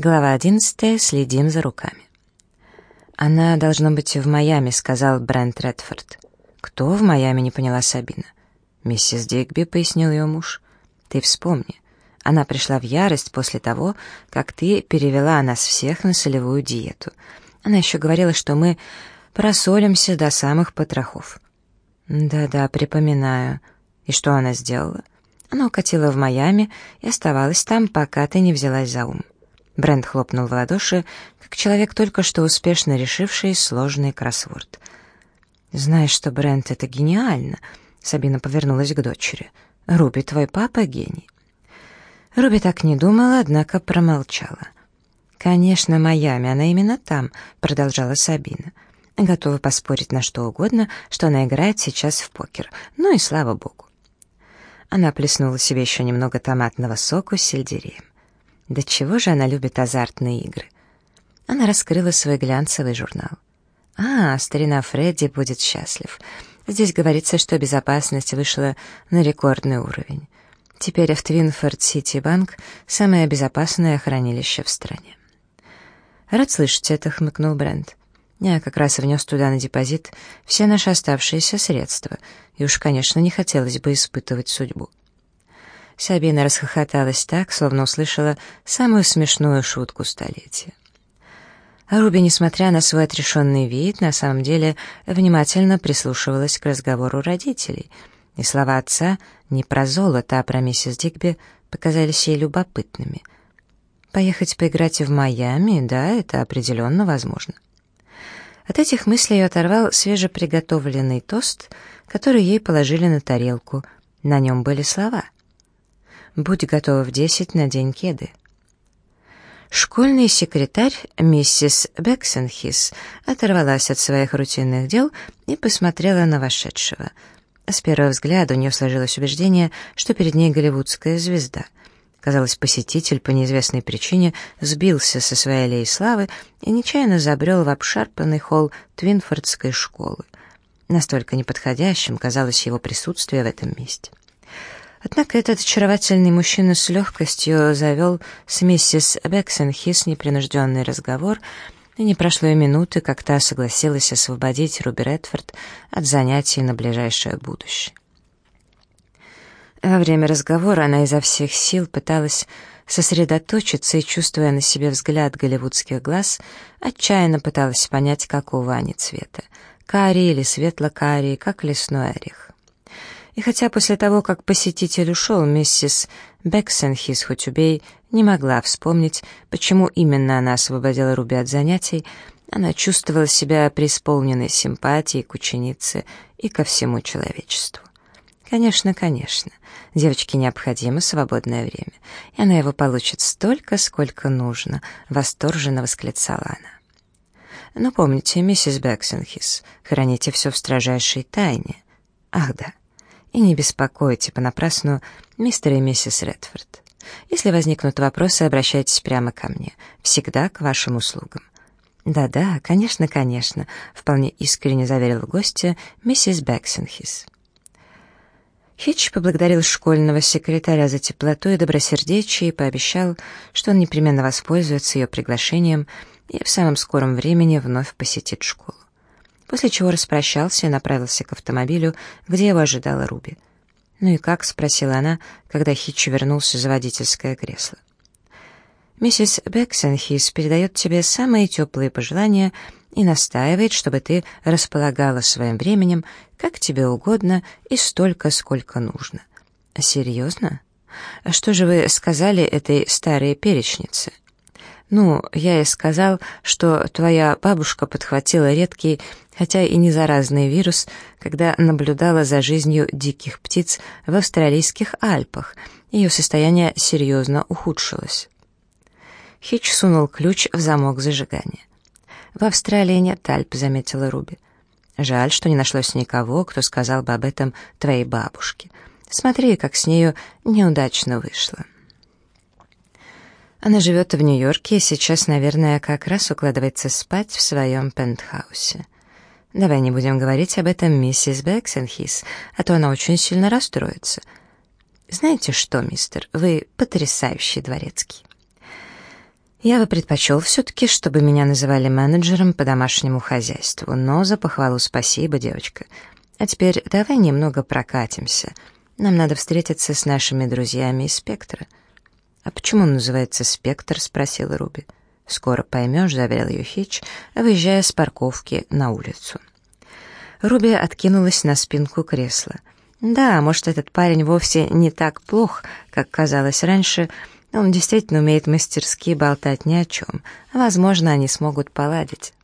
Глава 11. Следим за руками. «Она должна быть в Майами», — сказал Брент Редфорд. «Кто в Майами?» — не поняла Сабина. «Миссис Дигби», — пояснил ее муж. «Ты вспомни. Она пришла в ярость после того, как ты перевела нас всех на солевую диету. Она еще говорила, что мы просолимся до самых потрохов». «Да-да, припоминаю. И что она сделала?» Она укатила в Майами и оставалась там, пока ты не взялась за ум. Брент хлопнул в ладоши, как человек, только что успешно решивший сложный кроссворд. «Знаешь что, Брент, это гениально!» Сабина повернулась к дочери. «Руби, твой папа гений». Руби так не думала, однако промолчала. «Конечно, Майами, она именно там», — продолжала Сабина. «Готова поспорить на что угодно, что она играет сейчас в покер. Ну и слава богу». Она плеснула себе еще немного томатного соку с сельдереем. Да чего же она любит азартные игры? Она раскрыла свой глянцевый журнал. А, старина Фредди будет счастлив. Здесь говорится, что безопасность вышла на рекордный уровень. Теперь в Твинфорд-Сити Банк самое безопасное хранилище в стране. «Рад слышать это», — хмыкнул Брент. Я как раз внес туда на депозит все наши оставшиеся средства, и уж, конечно, не хотелось бы испытывать судьбу. Сабина расхохоталась так, словно услышала самую смешную шутку столетия. А Руби, несмотря на свой отрешенный вид, на самом деле внимательно прислушивалась к разговору родителей, и слова отца не про золото, а про миссис Дигби показались ей любопытными. Поехать поиграть в Майами, да, это определенно возможно. От этих мыслей ее оторвал свежеприготовленный тост, который ей положили на тарелку. На нем были слова. «Будь готова в десять на день кеды». Школьный секретарь, миссис Бексенхис, оторвалась от своих рутинных дел и посмотрела на вошедшего. С первого взгляда у нее сложилось убеждение, что перед ней голливудская звезда — Казалось, посетитель по неизвестной причине сбился со своей аллеи славы и нечаянно забрел в обшарпанный холл Твинфордской школы. Настолько неподходящим казалось его присутствие в этом месте. Однако этот очаровательный мужчина с легкостью завел с миссис Бексенхис непринужденный разговор, и не прошло и минуты, как та согласилась освободить Руби Редфорд от занятий на ближайшее будущее. Во время разговора она изо всех сил пыталась сосредоточиться и, чувствуя на себе взгляд голливудских глаз, отчаянно пыталась понять, какого они цвета — карий или светло-карий, как лесной орех. И хотя после того, как посетитель ушел, миссис Бексенхис, хоть убей, не могла вспомнить, почему именно она освободила Руби от занятий, она чувствовала себя преисполненной симпатией к ученице и ко всему человечеству. Конечно, конечно. Девочке необходимо свободное время, и она его получит столько, сколько нужно, восторженно восклицала она. Но помните, миссис Бексенхис, храните все в строжайшей тайне. Ах да. И не беспокойте понапрасну мистера и миссис Редфорд. Если возникнут вопросы, обращайтесь прямо ко мне. Всегда к вашим услугам. «Да-да, конечно, конечно», — вполне искренне заверил гостя миссис Бексенхис. Хитч поблагодарил школьного секретаря за теплоту и добросердечие и пообещал, что он непременно воспользуется ее приглашением и в самом скором времени вновь посетит школу. После чего распрощался и направился к автомобилю, где его ожидала Руби. «Ну и как?» — спросила она, когда Хитч вернулся за водительское кресло. «Миссис Бексенхис передает тебе самые теплые пожелания и настаивает, чтобы ты располагала своим временем, как тебе угодно и столько, сколько нужно. Серьезно? А что же вы сказали этой старой перечнице? Ну, я ей сказал, что твоя бабушка подхватила редкий, хотя и не заразный вирус, когда наблюдала за жизнью диких птиц в австралийских Альпах. Ее состояние серьезно ухудшилось. Хич сунул ключ в замок зажигания. «В Австралии нет Альп», — заметила Руби. «Жаль, что не нашлось никого, кто сказал бы об этом твоей бабушке. Смотри, как с нею неудачно вышло». Она живет в Нью-Йорке и сейчас, наверное, как раз укладывается спать в своем пентхаусе. Давай не будем говорить об этом миссис Бексенхис, а то она очень сильно расстроится. Знаете что, мистер, вы потрясающий дворецкий. Я бы предпочел все-таки, чтобы меня называли менеджером по домашнему хозяйству, но за похвалу спасибо, девочка. А теперь давай немного прокатимся. Нам надо встретиться с нашими друзьями из «Спектра». «А почему он называется «Спектр»?» — спросила Руби. «Скоро поймешь», — заверил ее Хич, выезжая с парковки на улицу. Руби откинулась на спинку кресла. «Да, может, этот парень вовсе не так плох, как казалось раньше», — он действительно умеет мастерски болтать ни о чем. Возможно, они смогут поладить.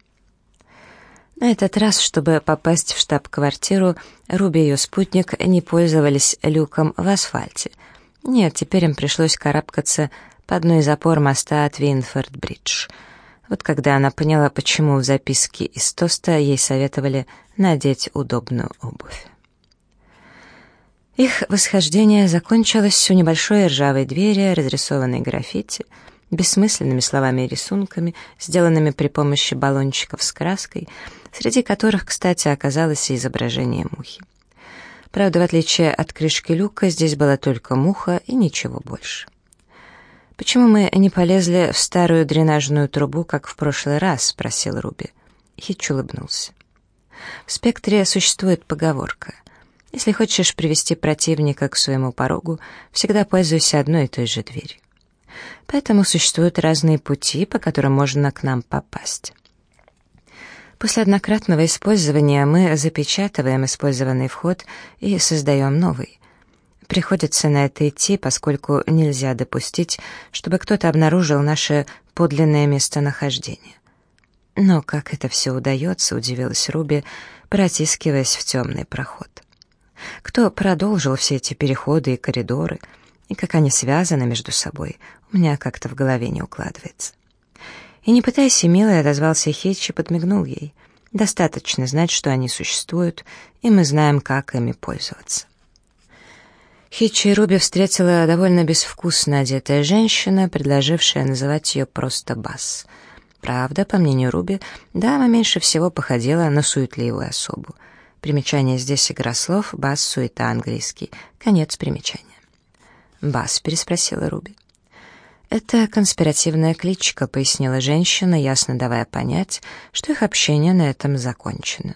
На этот раз, чтобы попасть в штаб-квартиру, Руби и ее спутник не пользовались люком в асфальте. Нет, теперь им пришлось карабкаться по одной из опор моста Твинфорд-Бридж. Вот когда она поняла, почему в записке из тоста ей советовали надеть удобную обувь. Их восхождение закончилось у небольшой ржавой двери, разрисованной граффити, бессмысленными словами и рисунками, сделанными при помощи баллончиков с краской, среди которых, кстати, оказалось и изображение мухи. Правда, в отличие от крышки люка, здесь была только муха и ничего больше. «Почему мы не полезли в старую дренажную трубу, как в прошлый раз?» — спросил Руби. Хитч улыбнулся. В «Спектре» существует поговорка если хочешь привести противника к своему порогу, всегда пользуйся одной и той же дверью. Поэтому существуют разные пути, по которым можно к нам попасть. После однократного использования мы запечатываем использованный вход и создаем новый. Приходится на это идти, поскольку нельзя допустить, чтобы кто-то обнаружил наше подлинное местонахождение. Но как это все удается, удивилась Руби, протискиваясь в темный проход кто продолжил все эти переходы и коридоры, и как они связаны между собой, у меня как-то в голове не укладывается. И не пытайся, милая, отозвался Хитч и подмигнул ей. Достаточно знать, что они существуют, и мы знаем, как ими пользоваться. Хитчи Руби встретила довольно безвкусно одетая женщина, предложившая называть ее просто Бас. Правда, по мнению Руби, дама меньше всего походила на суетливую особу — Примечание здесь игра слов, бас, суета, английский. Конец примечания. «Бас?» — переспросила Руби. «Это конспиративная кличка», — пояснила женщина, ясно давая понять, что их общение на этом закончено.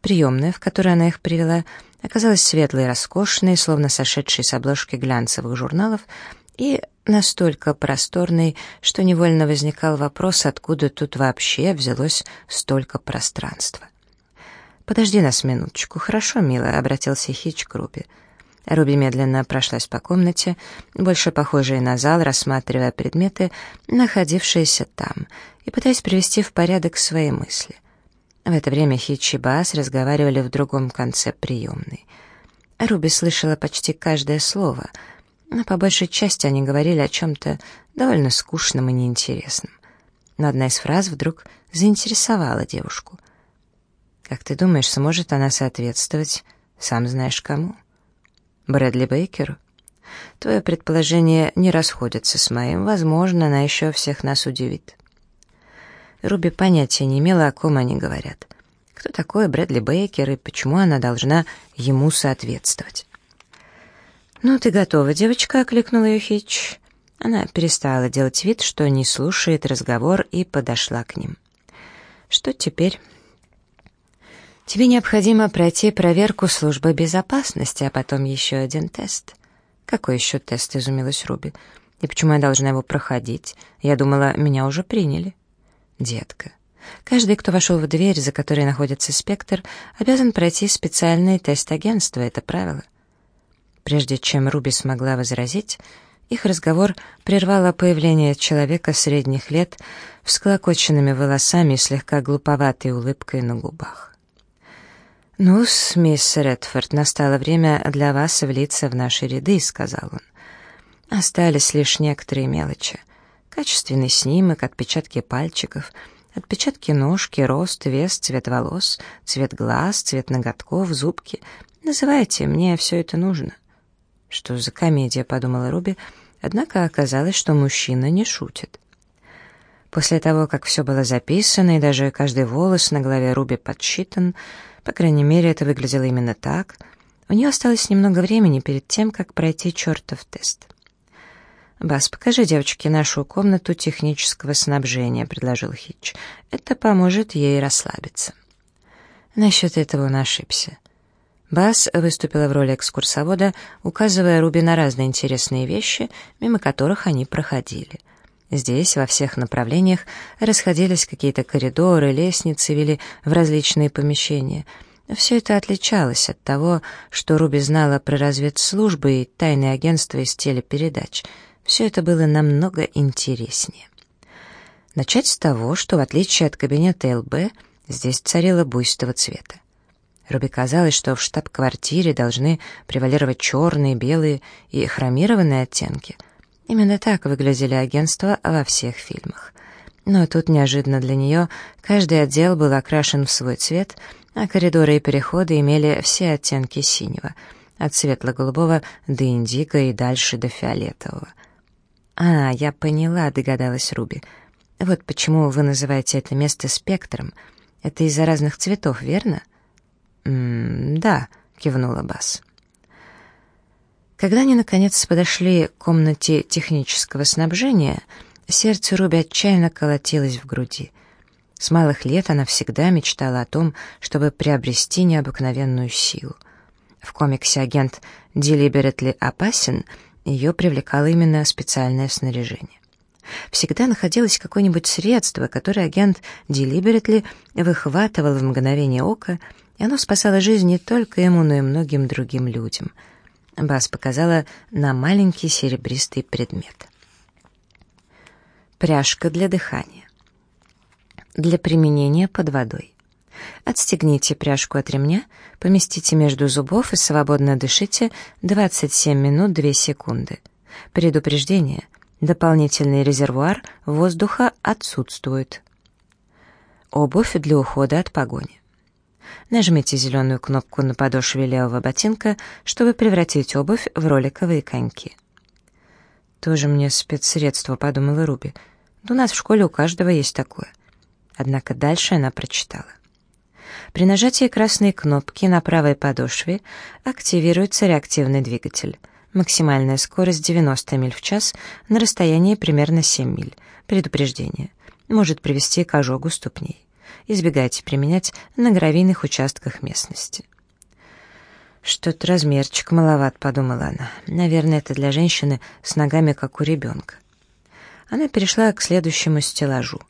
Приемная, в которой она их привела, оказалась светлой и роскошной, словно сошедшей с обложки глянцевых журналов, и настолько просторной, что невольно возникал вопрос, откуда тут вообще взялось столько пространства. «Подожди нас минуточку, хорошо, милая», — обратился Хич к Руби. Руби медленно прошлась по комнате, больше похожей на зал, рассматривая предметы, находившиеся там, и пытаясь привести в порядок свои мысли. В это время Хич и Бас разговаривали в другом конце приемной. Руби слышала почти каждое слово, но по большей части они говорили о чем-то довольно скучном и неинтересном. Но одна из фраз вдруг заинтересовала девушку. Как ты думаешь, сможет она соответствовать, сам знаешь кому? Брэдли Бейкеру? Твое предположение не расходится с моим, возможно, она еще всех нас удивит. Руби понятия не имела, о ком они говорят. Кто такой Брэдли Бейкер и почему она должна ему соответствовать? «Ну, ты готова, девочка?» — окликнула ее Хитч. Она перестала делать вид, что не слушает разговор, и подошла к ним. «Что теперь?» Тебе необходимо пройти проверку службы безопасности, а потом еще один тест. Какой еще тест, изумилась Руби. И почему я должна его проходить? Я думала, меня уже приняли. Детка, каждый, кто вошел в дверь, за которой находится спектр, обязан пройти специальный тест агентства, это правило. Прежде чем Руби смогла возразить, их разговор прервало появление человека средних лет с клокоченными волосами и слегка глуповатой улыбкой на губах ну мисс Редфорд, настало время для вас влиться в наши ряды», — сказал он. Остались лишь некоторые мелочи. Качественный снимок, отпечатки пальчиков, отпечатки ножки, рост, вес, цвет волос, цвет глаз, цвет ноготков, зубки. Называйте, мне все это нужно. Что за комедия, подумала Руби, однако оказалось, что мужчина не шутит. После того, как все было записано, и даже каждый волос на голове Руби подсчитан, по крайней мере, это выглядело именно так. У нее осталось немного времени перед тем, как пройти чертов тест. «Бас, покажи девочке нашу комнату технического снабжения», — предложил Хитч. «Это поможет ей расслабиться». Насчет этого он ошибся. Бас выступила в роли экскурсовода, указывая Руби на разные интересные вещи, мимо которых они проходили. Здесь во всех направлениях расходились какие-то коридоры, лестницы вели в различные помещения. Все это отличалось от того, что Руби знала про разведслужбы и тайные агентства из телепередач. Все это было намного интереснее. Начать с того, что в отличие от кабинета ЛБ, здесь царило буйство цвета. Руби казалось, что в штаб-квартире должны превалировать черные, белые и хромированные оттенки. Именно так выглядели агентства во всех фильмах. Но тут неожиданно для нее каждый отдел был окрашен в свой цвет, а коридоры и переходы имели все оттенки синего, от светло-голубого до индиго и дальше до фиолетового. «А, я поняла», — догадалась Руби. «Вот почему вы называете это место спектром. Это из-за разных цветов, верно?» «М да», — кивнула Бас. Когда они, наконец, подошли к комнате технического снабжения, сердце Руби отчаянно колотилось в груди. С малых лет она всегда мечтала о том, чтобы приобрести необыкновенную силу. В комиксе агент Deliberately опасен ее привлекало именно специальное снаряжение. Всегда находилось какое-нибудь средство, которое агент Deliberately выхватывал в мгновение ока — и оно спасало жизнь не только ему, но и многим другим людям. Бас показала на маленький серебристый предмет. Пряжка для дыхания. Для применения под водой. Отстегните пряжку от ремня, поместите между зубов и свободно дышите 27 минут 2 секунды. Предупреждение. Дополнительный резервуар воздуха отсутствует. Обувь для ухода от погони. Нажмите зеленую кнопку на подошве левого ботинка, чтобы превратить обувь в роликовые коньки. «Тоже мне спецсредство», — подумала Руби. «Да у нас в школе у каждого есть такое». Однако дальше она прочитала. При нажатии красной кнопки на правой подошве активируется реактивный двигатель. Максимальная скорость 90 миль в час на расстоянии примерно 7 миль. Предупреждение. Может привести к ожогу ступней избегайте применять на гравийных участках местности. «Что-то размерчик маловат», — подумала она. «Наверное, это для женщины с ногами, как у ребенка». Она перешла к следующему стеллажу.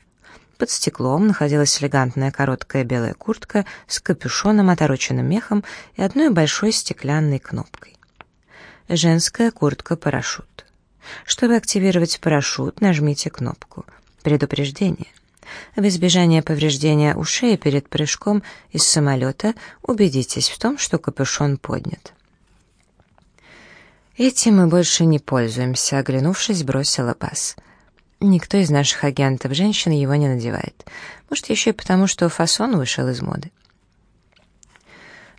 Под стеклом находилась элегантная короткая белая куртка с капюшоном, отороченным мехом и одной большой стеклянной кнопкой. Женская куртка-парашют. Чтобы активировать парашют, нажмите кнопку. Предупреждение. В избежание повреждения ушей перед прыжком из самолета убедитесь в том, что капюшон поднят. «Этим мы больше не пользуемся», — оглянувшись, бросила Бас. «Никто из наших агентов женщин его не надевает. Может, еще и потому, что фасон вышел из моды».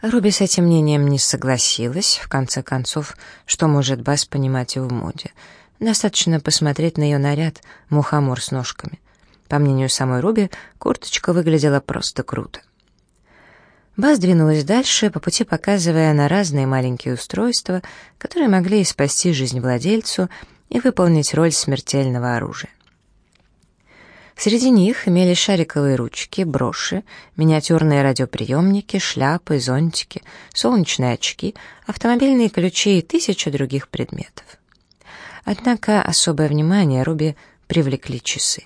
Руби с этим мнением не согласилась. В конце концов, что может Бас понимать в моде? Достаточно посмотреть на ее наряд, мухомор с ножками. По мнению самой Руби, курточка выглядела просто круто. Бас двинулась дальше, по пути показывая на разные маленькие устройства, которые могли спасти жизнь владельцу и выполнить роль смертельного оружия. Среди них имели шариковые ручки, броши, миниатюрные радиоприемники, шляпы, зонтики, солнечные очки, автомобильные ключи и тысяча других предметов. Однако особое внимание Руби привлекли часы.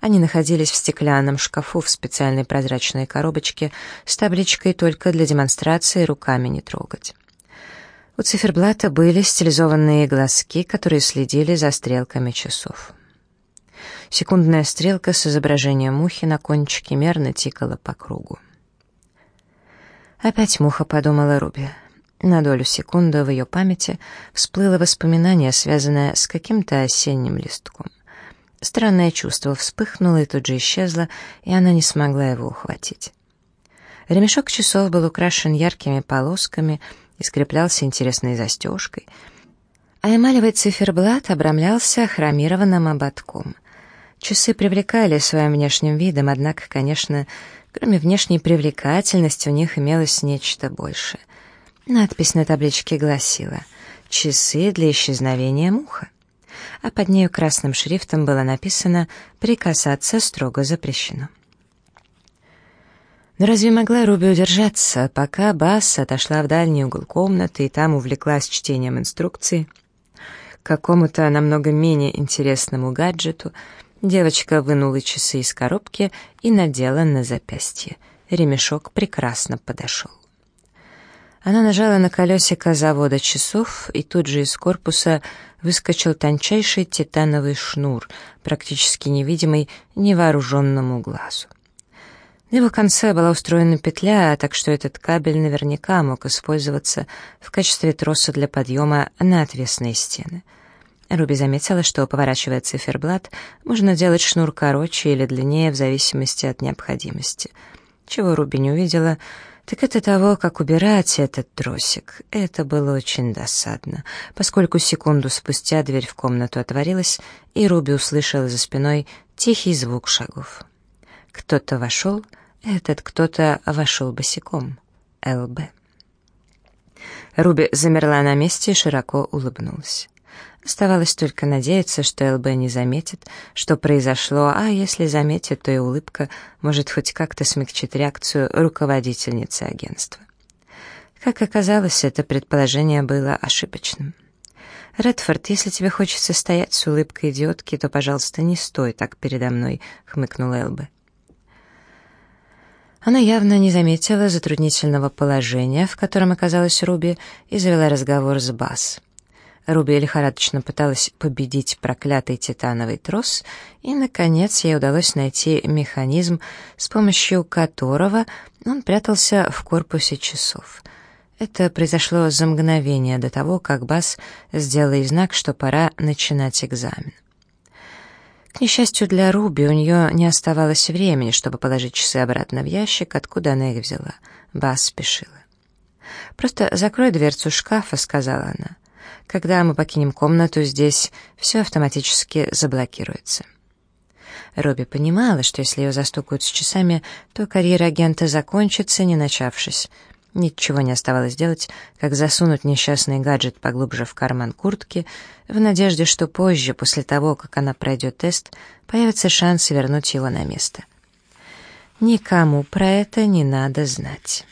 Они находились в стеклянном шкафу в специальной прозрачной коробочке с табличкой «Только для демонстрации руками не трогать». У циферблата были стилизованные глазки, которые следили за стрелками часов. Секундная стрелка с изображением мухи на кончике мерно тикала по кругу. «Опять муха», — подумала Руби. На долю секунды в ее памяти всплыло воспоминание, связанное с каким-то осенним листком. Странное чувство вспыхнуло и тут же исчезло, и она не смогла его ухватить. Ремешок часов был украшен яркими полосками и скреплялся интересной застежкой, а эмалевый циферблат обрамлялся хромированным ободком. Часы привлекали своим внешним видом, однако, конечно, кроме внешней привлекательности у них имелось нечто большее. Надпись на табличке гласила «Часы для исчезновения муха». А под нею красным шрифтом было написано «Прикасаться строго запрещено». Но разве могла Руби удержаться, пока Басс отошла в дальний угол комнаты и там увлеклась чтением инструкции какому-то намного менее интересному гаджету, девочка вынула часы из коробки и надела на запястье. Ремешок прекрасно подошел. Она нажала на колесико завода часов, и тут же из корпуса выскочил тончайший титановый шнур, практически невидимый невооруженному глазу. На его конце была устроена петля, так что этот кабель наверняка мог использоваться в качестве троса для подъема на отвесные стены. Руби заметила, что, поворачивая циферблат, можно делать шнур короче или длиннее в зависимости от необходимости. Чего Руби не увидела, так это того, как убирать этот тросик. Это было очень досадно, поскольку секунду спустя дверь в комнату отворилась, и Руби услышала за спиной тихий звук шагов. Кто-то вошел, этот кто-то вошел босиком. ЛБ. Руби замерла на месте и широко улыбнулась. Оставалось только надеяться, что ЛБ не заметит, что произошло, а если заметит, то и улыбка может хоть как-то смягчить реакцию руководительницы агентства. Как оказалось, это предположение было ошибочным. «Редфорд, если тебе хочется стоять с улыбкой идиотки, то, пожалуйста, не стой так передо мной», — хмыкнула ЛБ. Она явно не заметила затруднительного положения, в котором оказалась Руби, и завела разговор с Бас. Руби лихорадочно пыталась победить проклятый титановый трос, и, наконец, ей удалось найти механизм, с помощью которого он прятался в корпусе часов. Это произошло за мгновение до того, как Бас сделал ей знак, что пора начинать экзамен. К несчастью для Руби, у нее не оставалось времени, чтобы положить часы обратно в ящик, откуда она их взяла. Бас спешила. «Просто закрой дверцу шкафа», — сказала она. «Когда мы покинем комнату, здесь все автоматически заблокируется». Робби понимала, что если ее застукают с часами, то карьера агента закончится, не начавшись. Ничего не оставалось делать, как засунуть несчастный гаджет поглубже в карман куртки, в надежде, что позже, после того, как она пройдет тест, появится шанс вернуть его на место. Никому про это не надо знать.